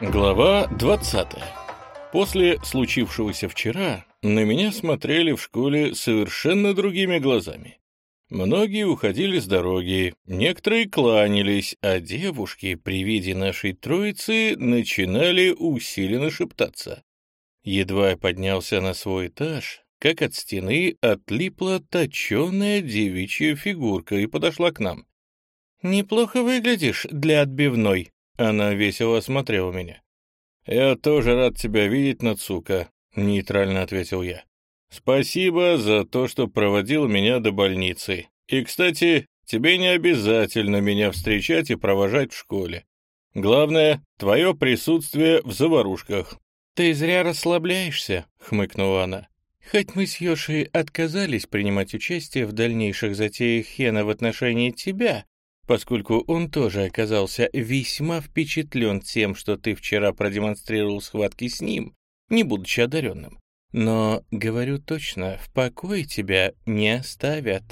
Глава 20. После случившегося вчера на меня смотрели в школе совершенно другими глазами. Многие уходили с дороги, некоторые кланялись, а девушки при виде нашей троицы начинали усиленно шептаться. Едва я поднялся на свой этаж, как от стены отлипла точеная девичья фигурка и подошла к нам. «Неплохо выглядишь для отбивной», — она весело осмотрела меня. «Я тоже рад тебя видеть, Нацука», — нейтрально ответил я. «Спасибо за то, что проводил меня до больницы. И, кстати, тебе не обязательно меня встречать и провожать в школе. Главное — твое присутствие в заварушках». «Ты зря расслабляешься», — хмыкнула она. «Хоть мы с Йошей отказались принимать участие в дальнейших затеях Хена в отношении тебя, поскольку он тоже оказался весьма впечатлен тем, что ты вчера продемонстрировал схватки с ним, не будучи одаренным. Но, говорю точно, в покое тебя не оставят.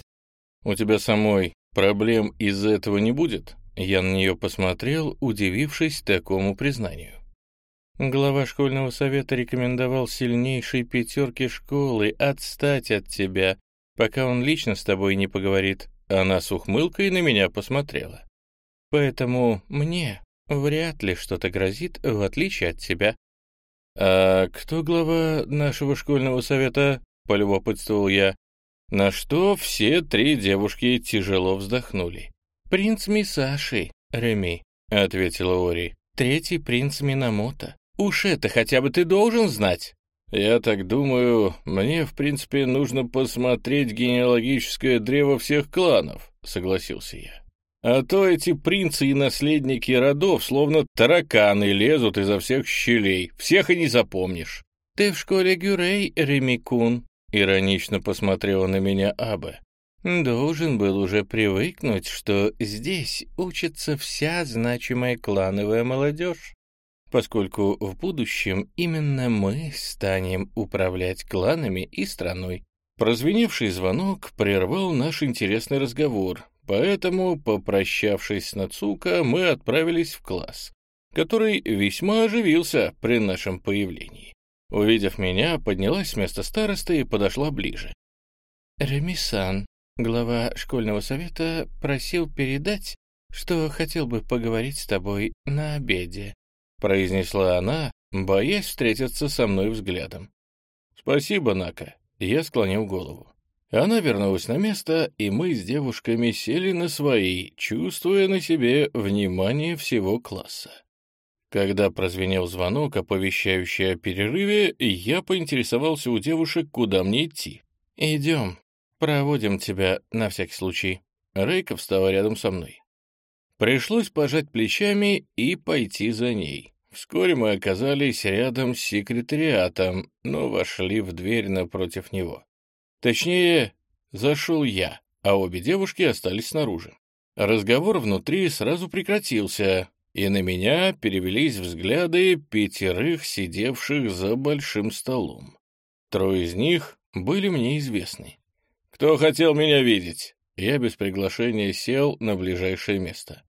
У тебя самой проблем из-за этого не будет? Я на нее посмотрел, удивившись такому признанию. Глава школьного совета рекомендовал сильнейшей пятерке школы отстать от тебя, пока он лично с тобой не поговорит. Она с ухмылкой на меня посмотрела. Поэтому мне вряд ли что-то грозит, в отличие от тебя. «А кто глава нашего школьного совета?» — полюбопытствовал я. На что все три девушки тяжело вздохнули. «Принц Мисаши, Реми», — ответила Ори. «Третий принц Минамото. Уж это хотя бы ты должен знать». «Я так думаю, мне, в принципе, нужно посмотреть генеалогическое древо всех кланов», — согласился я. «А то эти принцы и наследники родов словно тараканы лезут изо всех щелей, всех и не запомнишь». «Ты в школе Гюрей, Ремикун», — иронично посмотрела на меня Абе. «Должен был уже привыкнуть, что здесь учится вся значимая клановая молодежь поскольку в будущем именно мы станем управлять кланами и страной. Прозвеневший звонок прервал наш интересный разговор, поэтому, попрощавшись с Нацука, мы отправились в класс, который весьма оживился при нашем появлении. Увидев меня, поднялась с места старосты и подошла ближе. «Ремисан, глава школьного совета, просил передать, что хотел бы поговорить с тобой на обеде», — произнесла она, боясь встретиться со мной взглядом. «Спасибо, Нака», — я склонил голову. Она вернулась на место, и мы с девушками сели на свои, чувствуя на себе внимание всего класса. Когда прозвенел звонок, оповещающий о перерыве, я поинтересовался у девушек, куда мне идти. «Идем, проводим тебя на всякий случай». Рейка встала рядом со мной. Пришлось пожать плечами и пойти за ней. Вскоре мы оказались рядом с секретариатом, но вошли в дверь напротив него. Точнее, зашел я, а обе девушки остались снаружи. Разговор внутри сразу прекратился, и на меня перевелись взгляды пятерых сидевших за большим столом. Трое из них были мне известны. «Кто хотел меня видеть?» Я без приглашения сел на ближайшее место.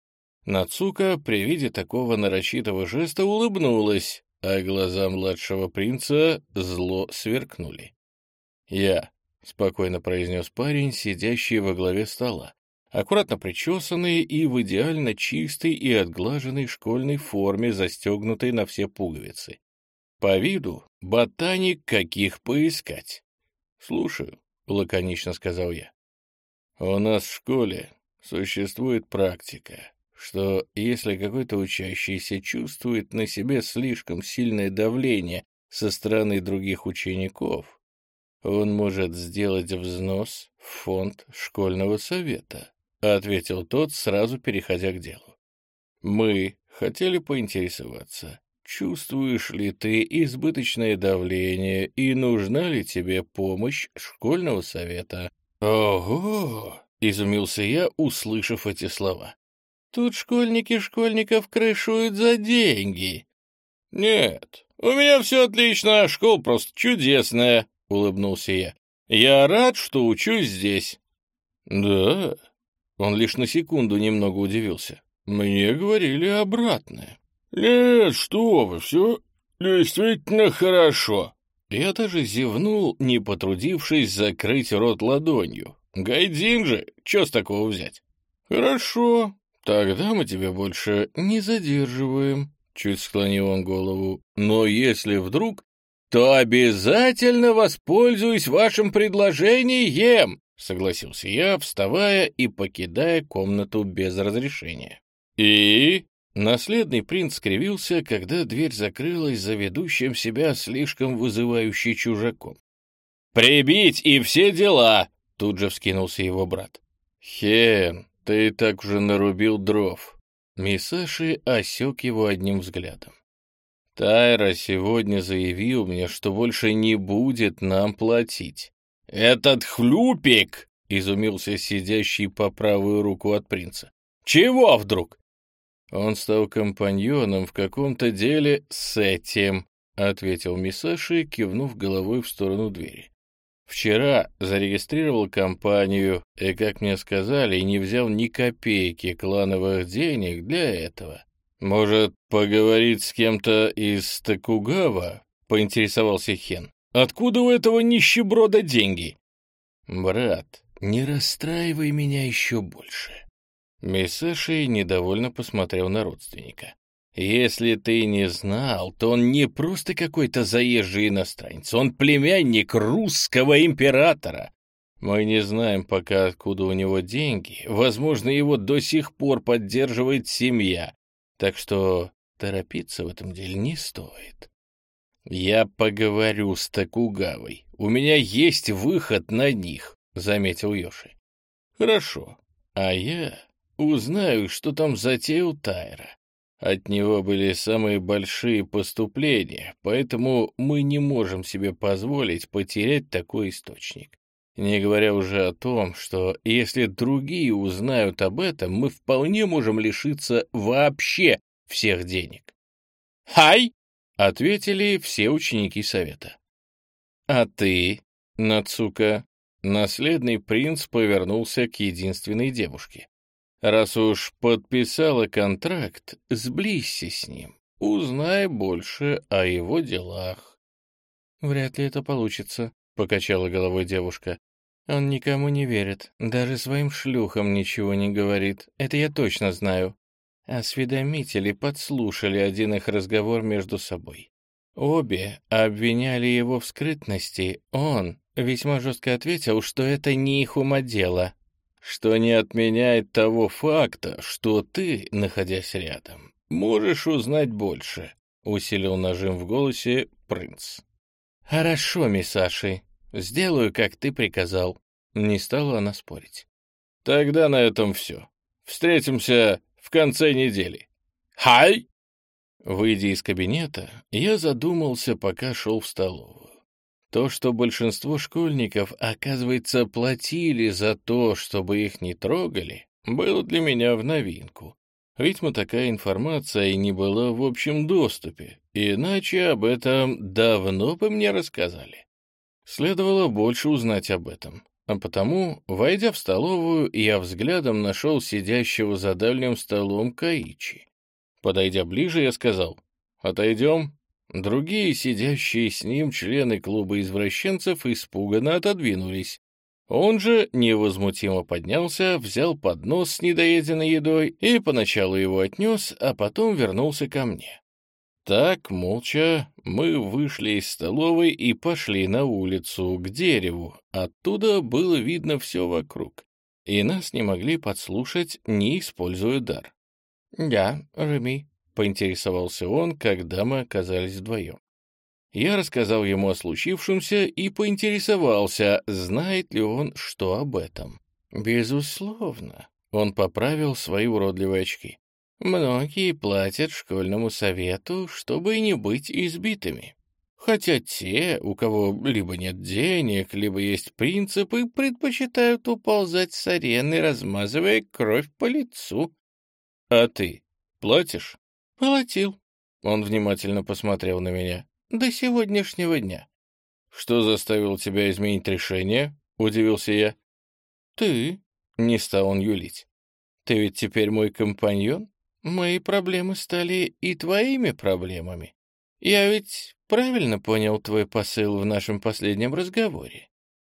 Нацука при виде такого нарочитого жеста улыбнулась, а глаза младшего принца зло сверкнули. «Я», — спокойно произнес парень, сидящий во главе стола, аккуратно причесанный и в идеально чистой и отглаженной школьной форме, застегнутой на все пуговицы. По виду ботаник каких поискать. «Слушаю», — лаконично сказал я. «У нас в школе существует практика, что если какой-то учащийся чувствует на себе слишком сильное давление со стороны других учеников, он может сделать взнос в фонд школьного совета, ответил тот, сразу переходя к делу. Мы хотели поинтересоваться, чувствуешь ли ты избыточное давление и нужна ли тебе помощь школьного совета? Ого! — изумился я, услышав эти слова. Тут школьники школьников крышуют за деньги. Нет, у меня все отлично, школа просто чудесная, улыбнулся я. Я рад, что учусь здесь. Да, он лишь на секунду немного удивился. Мне говорили обратное. «Нет, что вы, все действительно хорошо». Я даже зевнул, не потрудившись закрыть рот ладонью. Гайдин же, что с такого взять? «Хорошо, тогда мы тебя больше не задерживаем», — чуть склонил он голову. «Но если вдруг, то обязательно воспользуюсь вашим предложением», — согласился я, вставая и покидая комнату без разрешения. «И?» Наследный принц скривился, когда дверь закрылась за ведущим себя слишком вызывающий чужаком. «Прибить и все дела!» — тут же вскинулся его брат. «Хен, ты так уже нарубил дров». Мисаши осек его одним взглядом. Тайра сегодня заявил мне, что больше не будет нам платить. «Этот хлюпик!» — изумился сидящий по правую руку от принца. «Чего вдруг?» Он стал компаньоном в каком-то деле с этим, — ответил Мисаши, кивнув головой в сторону двери. Вчера зарегистрировал компанию и, как мне сказали, не взял ни копейки клановых денег для этого. Может, поговорить с кем-то из Токугава? Поинтересовался Хен. Откуда у этого нищеброда деньги? Брат, не расстраивай меня еще больше. Мисаши недовольно посмотрел на родственника. «Если ты не знал, то он не просто какой-то заезжий иностранец, он племянник русского императора. Мы не знаем пока, откуда у него деньги. Возможно, его до сих пор поддерживает семья. Так что торопиться в этом деле не стоит. Я поговорю с Такугавой. У меня есть выход на них», — заметил Йоши. «Хорошо. А я узнаю, что там затеял Тайра. От него были самые большие поступления, поэтому мы не можем себе позволить потерять такой источник. Не говоря уже о том, что если другие узнают об этом, мы вполне можем лишиться вообще всех денег. «Хай!» — ответили все ученики совета. «А ты, Нацука?» Наследный принц повернулся к единственной девушке. Раз уж подписала контракт, сблизься с ним, узнай больше о его делах. Вряд ли это получится, покачала головой девушка. Он никому не верит, даже своим шлюхам ничего не говорит, это я точно знаю. Осведомители подслушали один их разговор между собой. Обе обвиняли его в скрытности, он весьма жестко ответил, что это не их ума дело, что не отменяет того факта, что ты, находясь рядом, можешь узнать больше», — усилил нажим в голосе принц. «Хорошо, миссаши, сделаю, как ты приказал», — не стала она спорить. «Тогда на этом все. Встретимся в конце недели. Хай!» Выйдя из кабинета, я задумался, пока шел в столовую. То, что большинство школьников, оказывается, платили за то, чтобы их не трогали, было для меня в новинку. Видимо, такая информация и не была в общем доступе, иначе об этом давно бы мне рассказали. Следовало больше узнать об этом. А потому, войдя в столовую, я взглядом нашел сидящего за дальним столом Каичи. Подойдя ближе, я сказал, «Отойдем, Другие, сидящие с ним члены клуба извращенцев, испуганно отодвинулись. Он же невозмутимо поднялся, взял поднос с недоеденной едой и поначалу его отнес, а потом вернулся ко мне. Так, молча, мы вышли из столовой и пошли на улицу, к дереву. Оттуда было видно все вокруг, и нас не могли подслушать, не используя дар. «Да, Реми», — поинтересовался он, когда мы оказались вдвоем. Я рассказал ему о случившемся и поинтересовался, знает ли он что об этом. «Безусловно», — он поправил свои уродливые очки. «Многие платят школьному совету, чтобы не быть избитыми. Хотя те, у кого либо нет денег, либо есть принципы, предпочитают уползать с арены, размазывая кровь по лицу. А ты платишь?» «Платил». Он внимательно посмотрел на меня. «До сегодняшнего дня». «Что заставило тебя изменить решение?» — удивился я. «Ты?» — не стал он юлить. «Ты ведь теперь мой компаньон? мои проблемы стали и твоими проблемами. Я ведь правильно понял твой посыл в нашем последнем разговоре?»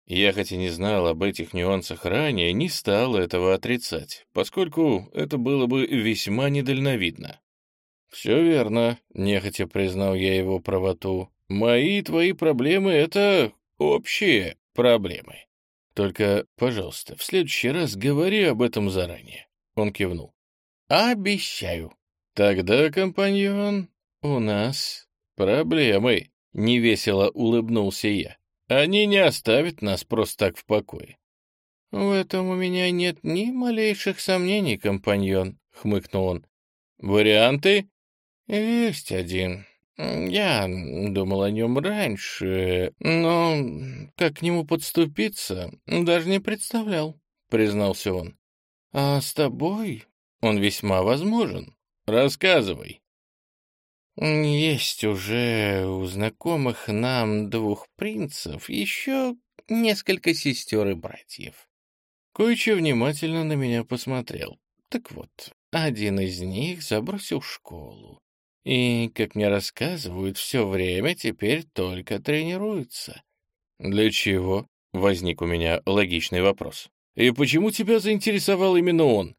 Я хоть и не знал об этих нюансах ранее, не стал этого отрицать, поскольку это было бы весьма недальновидно. «Все верно», — нехотя признал я его правоту. «Мои и твои проблемы — это общие проблемы. Только, пожалуйста, в следующий раз говори об этом заранее». Он кивнул. «Обещаю». «Тогда, компаньон, у нас проблемы», — невесело улыбнулся я. «Они не оставят нас просто так в покое». «В этом у меня нет ни малейших сомнений, компаньон», — хмыкнул он. «Варианты?» «Есть один. Я думал о нем раньше, но как к нему подступиться, даже не представлял», — признался он. «А с тобой он весьма возможен. Рассказывай». «Есть уже у знакомых нам двух принцев еще несколько сестер и братьев». Койча внимательно на меня посмотрел. Так вот, один из них забросил школу. И, как мне рассказывают, все время теперь только тренируется. «Для чего?» — возник у меня логичный вопрос. «И почему тебя заинтересовал именно он?»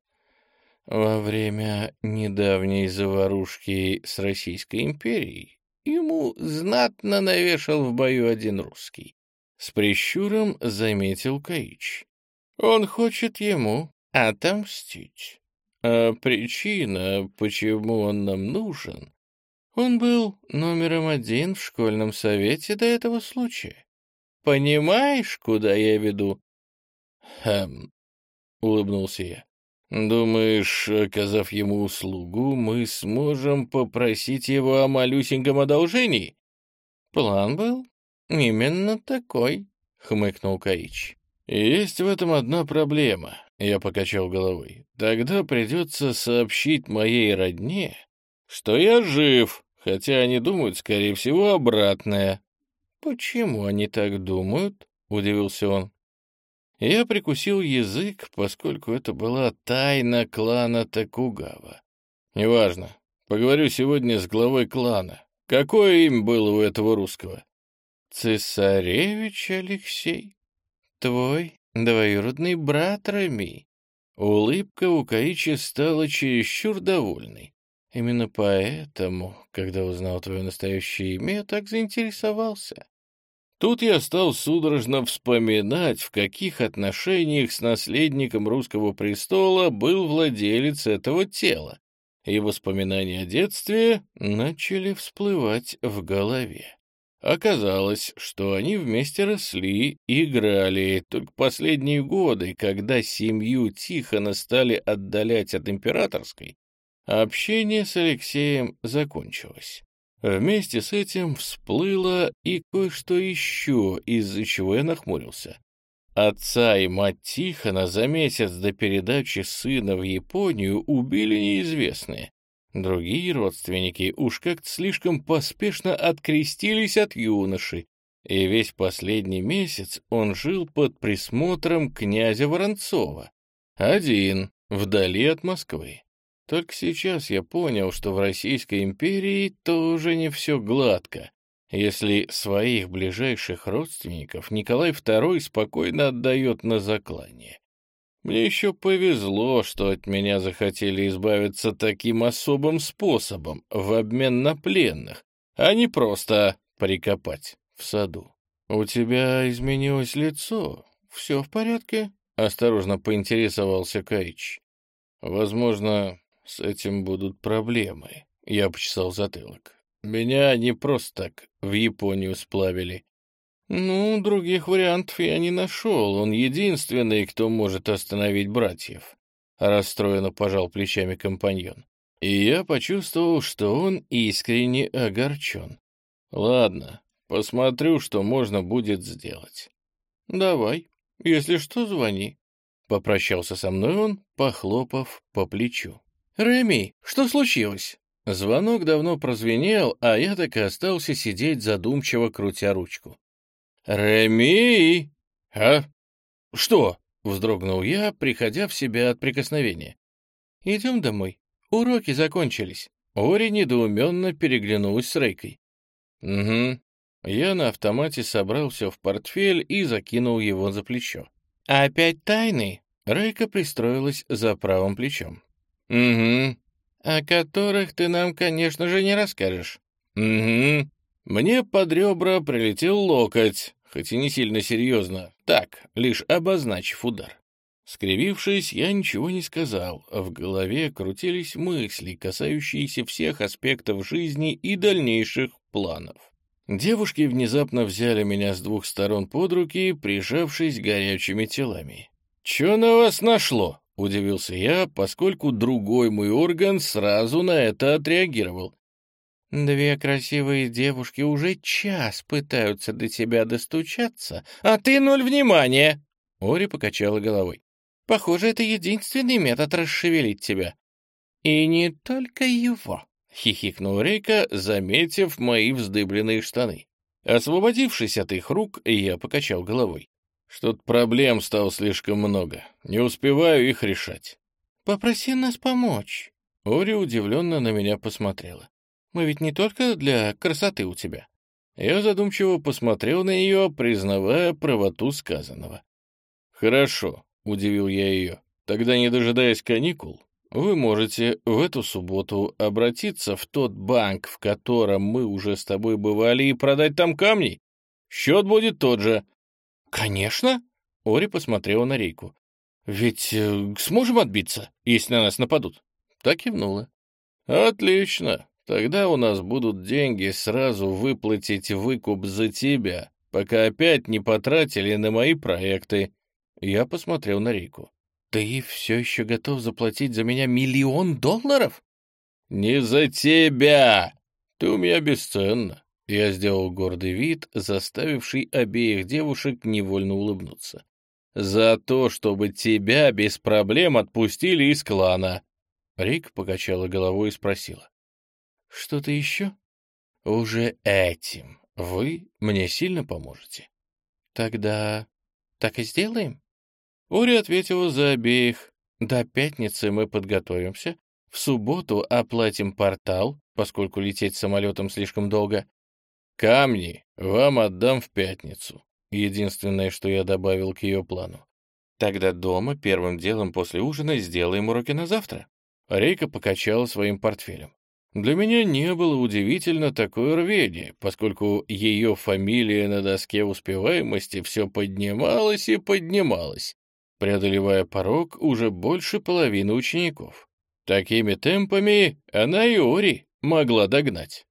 Во время недавней заварушки с Российской империей ему знатно навешал в бою один русский. С прищуром заметил Каич. Он хочет ему отомстить. А причина, почему он нам нужен, он был номером один в школьном совете до этого случая. Понимаешь, куда я веду? Хм, улыбнулся я. Думаешь, оказав ему услугу, мы сможем попросить его о малюсеньком одолжении? План был именно такой, хмыкнул Каич. Есть в этом одна проблема, я покачал головой. Тогда придется сообщить моей родне, что я жив, хотя они думают, скорее всего, обратное. «Почему они так думают?» — удивился он. Я прикусил язык, поскольку это была тайна клана Такугава. «Неважно. Поговорю сегодня с главой клана. Какое имя было у этого русского?» «Цесаревич Алексей. Твой двоюродный брат Рами». Улыбка у Каичи стала чересчур довольной. Именно поэтому, когда узнал твое настоящее имя, так заинтересовался. Тут я стал судорожно вспоминать, в каких отношениях с наследником русского престола был владелец этого тела, и воспоминания о детстве начали всплывать в голове. Оказалось, что они вместе росли, играли, только последние годы, когда семью Тихона стали отдалять от императорской, Общение с Алексеем закончилось. Вместе с этим всплыло и кое-что еще, из-за чего я нахмурился. Отца и мать Тихона за месяц до передачи сына в Японию убили неизвестные. Другие родственники уж как-то слишком поспешно открестились от юноши, и весь последний месяц он жил под присмотром князя Воронцова. Один, вдали от Москвы. Только сейчас я понял, что в Российской империи тоже не все гладко, если своих ближайших родственников Николай II спокойно отдает на заклание. Мне еще повезло, что от меня захотели избавиться таким особым способом, в обмен на пленных, а не просто прикопать в саду. «У тебя изменилось лицо. Все в порядке?» — осторожно поинтересовался Каич. «Возможно, с этим будут проблемы. Я почесал затылок. Меня не просто так в Японию сплавили. Ну, других вариантов я не нашел. Он единственный, кто может остановить братьев. Расстроенно пожал плечами компаньон. И я почувствовал, что он искренне огорчен. Ладно, посмотрю, что можно будет сделать. Давай, если что, звони. Попрощался со мной он, похлопав по плечу. «Реми, что случилось?» Звонок давно прозвенел, а я так и остался сидеть задумчиво, крутя ручку. «Реми!» «А? Что?» — вздрогнул я, приходя в себя от прикосновения. «Идем домой. уроки закончились». Ори недоуменно переглянулась с Рейкой. «Угу». Я на автомате собрал все в портфель и закинул его за плечо. «Опять тайны?» Рейка пристроилась за правым плечом. «Угу. О которых ты нам, конечно же, не расскажешь». «Угу». Мне под ребра прилетел локоть, хоть и не сильно серьезно, так, лишь обозначив удар. Скривившись, я ничего не сказал, а в голове крутились мысли, касающиеся всех аспектов жизни и дальнейших планов. Девушки внезапно взяли меня с двух сторон под руки, прижавшись горячими телами. «Чё на вас нашло?» — удивился я, поскольку другой мой орган сразу на это отреагировал. Две красивые девушки уже час пытаются до тебя достучаться, а ты ноль внимания!» Ори покачала головой. «Похоже, это единственный метод расшевелить тебя». «И не только его», — хихикнул Рейка, заметив мои вздыбленные штаны. Освободившись от их рук, я покачал головой. Что-то проблем стало слишком много. Не успеваю их решать. «Попроси нас помочь». Ори удивленно на меня посмотрела. Мы ведь не только для красоты у тебя». Я задумчиво посмотрел на нее, признавая правоту сказанного. «Хорошо», — удивил я ее. «Тогда, не дожидаясь каникул, вы можете в эту субботу обратиться в тот банк, в котором мы уже с тобой бывали, и продать там камни. Счет будет тот же». «Конечно», — Ори посмотрела на Рейку. «Ведь э, сможем отбиться, если на нас нападут?» Так кивнула. «Отлично. Тогда у нас будут деньги сразу выплатить выкуп за тебя, пока опять не потратили на мои проекты». Я посмотрел на Рику. «Ты все еще готов заплатить за меня миллион долларов?» «Не за тебя! Ты у меня бесценна!» Я сделал гордый вид, заставивший обеих девушек невольно улыбнуться. «За то, чтобы тебя без проблем отпустили из клана!» Рик покачала головой и спросила. Что-то еще? Уже этим вы мне сильно поможете. Тогда так и сделаем. Ури ответила за обеих. До пятницы мы подготовимся. В субботу оплатим портал, поскольку лететь самолетом слишком долго. Камни вам отдам в пятницу. Единственное, что я добавил к ее плану. Тогда дома первым делом после ужина сделаем уроки на завтра. Рейка покачала своим портфелем. Для меня не было удивительно такое рвение, поскольку ее фамилия на доске успеваемости все поднималась и поднималась, преодолевая порог уже больше половины учеников. Такими темпами она и Ори могла догнать.